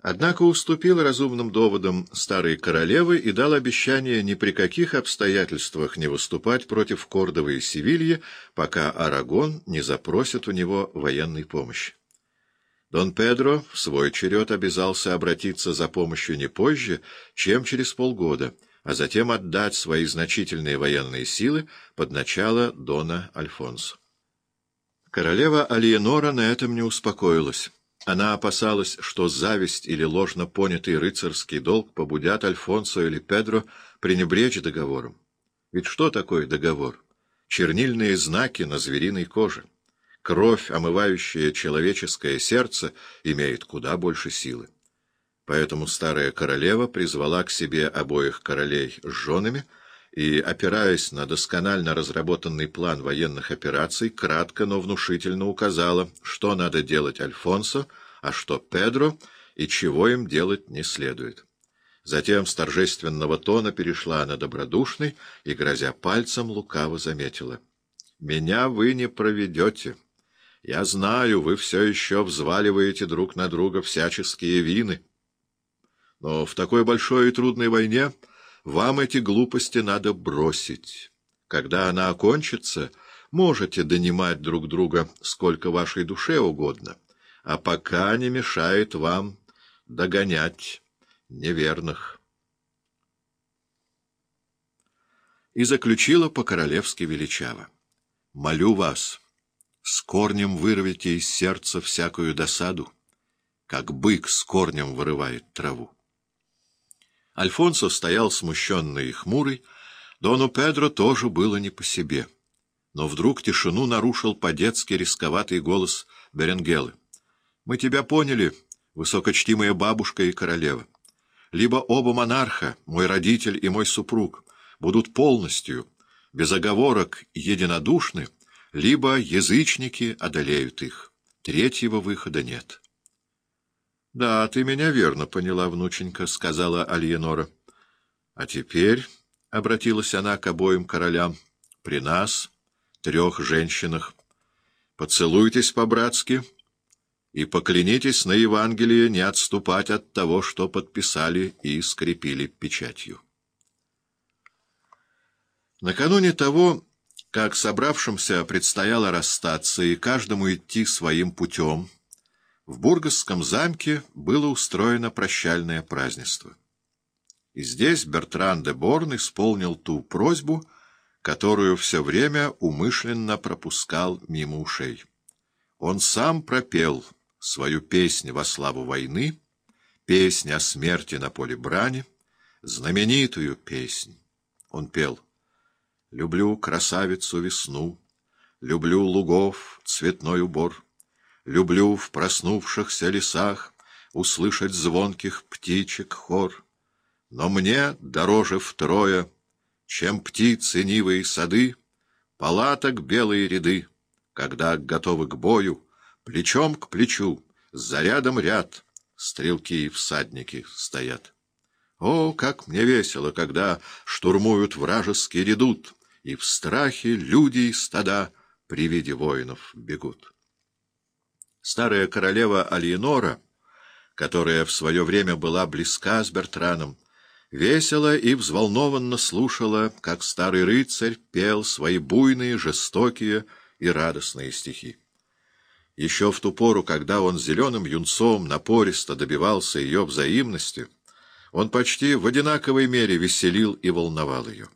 Однако уступил разумным доводам старой королевы и дал обещание ни при каких обстоятельствах не выступать против Кордовы и Севильи, пока Арагон не запросит у него военной помощи. Дон Педро в свой черед обязался обратиться за помощью не позже, чем через полгода, а затем отдать свои значительные военные силы под начало Дона Альфонсо. Королева Алиенора на этом не успокоилась. Она опасалась, что зависть или ложно понятый рыцарский долг побудят Альфонсо или Педро пренебречь договором. Ведь что такое договор? Чернильные знаки на звериной коже. Кровь, омывающая человеческое сердце, имеет куда больше силы. Поэтому старая королева призвала к себе обоих королей с женами и, опираясь на досконально разработанный план военных операций, кратко, но внушительно указала, что надо делать Альфонсо, а что Педро, и чего им делать не следует. Затем с торжественного тона перешла на добродушный и, грозя пальцем, лукаво заметила. — Меня вы не проведете. Я знаю, вы все еще взваливаете друг на друга всяческие вины. Но в такой большой и трудной войне вам эти глупости надо бросить. Когда она окончится, можете донимать друг друга сколько вашей душе угодно а пока не мешает вам догонять неверных. И заключила по-королевски величаво. «Молю вас, с корнем вырвите из сердца всякую досаду, как бык с корнем вырывает траву». Альфонсо стоял смущенный и хмурый, Дону Педро тоже было не по себе. Но вдруг тишину нарушил по-детски рисковатый голос Беренгелы. Мы тебя поняли, высокочтимая бабушка и королева. Либо оба монарха, мой родитель и мой супруг, будут полностью, без оговорок, единодушны, либо язычники одолеют их. Третьего выхода нет. — Да, ты меня верно поняла, внученька, — сказала Альенора. — А теперь, — обратилась она к обоим королям, — при нас, трех женщинах, поцелуйтесь по-братски, — и поклянитесь на Евангелие не отступать от того, что подписали и скрепили печатью. Накануне того, как собравшимся предстояло расстаться и каждому идти своим путем, в Бургасском замке было устроено прощальное празднество. И здесь Бертран де Борн исполнил ту просьбу, которую все время умышленно пропускал мимо ушей. Он сам пропел — свою песнь во славу войны, песнь о смерти на поле брани, знаменитую песнь. Он пел «Люблю красавицу весну, люблю лугов цветной убор, люблю в проснувшихся лесах услышать звонких птичек хор, но мне дороже втрое, чем птицы нивы и сады, палаток белые ряды, когда готовы к бою, Плечом к плечу, с зарядом ряд, стрелки и всадники стоят. О, как мне весело, когда штурмуют вражеский редут, и в страхе люди и стада при виде воинов бегут. Старая королева Алиенора, которая в свое время была близка с Бертраном, весело и взволнованно слушала, как старый рыцарь пел свои буйные, жестокие и радостные стихи. Еще в ту пору, когда он зеленым юнцом напористо добивался ее взаимности, он почти в одинаковой мере веселил и волновал ее.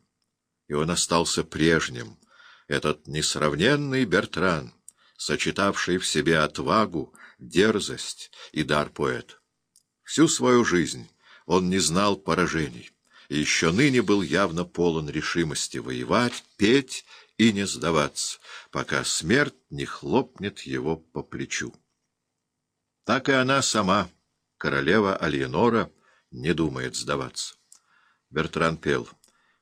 И он остался прежним, этот несравненный Бертран, сочетавший в себе отвагу, дерзость и дар поэта. Всю свою жизнь он не знал поражений, и еще ныне был явно полон решимости воевать, петь и не сдаваться, пока смерть не хлопнет его по плечу. Так и она сама, королева Альенора, не думает сдаваться. Бертран пел.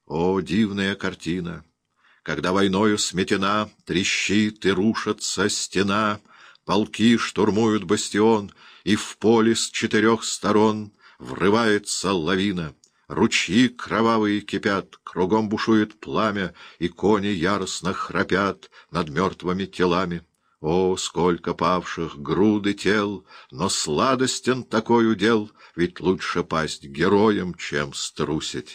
«О, дивная картина! Когда войною сметена, трещит и рушится стена, полки штурмуют бастион, и в поле с четырех сторон врывается лавина». Ручьи кровавые кипят, кругом бушует пламя, и кони яростно храпят над мертвыми телами. О, сколько павших, груды тел, но сладостен такой удел, ведь лучше пасть героем, чем струсить.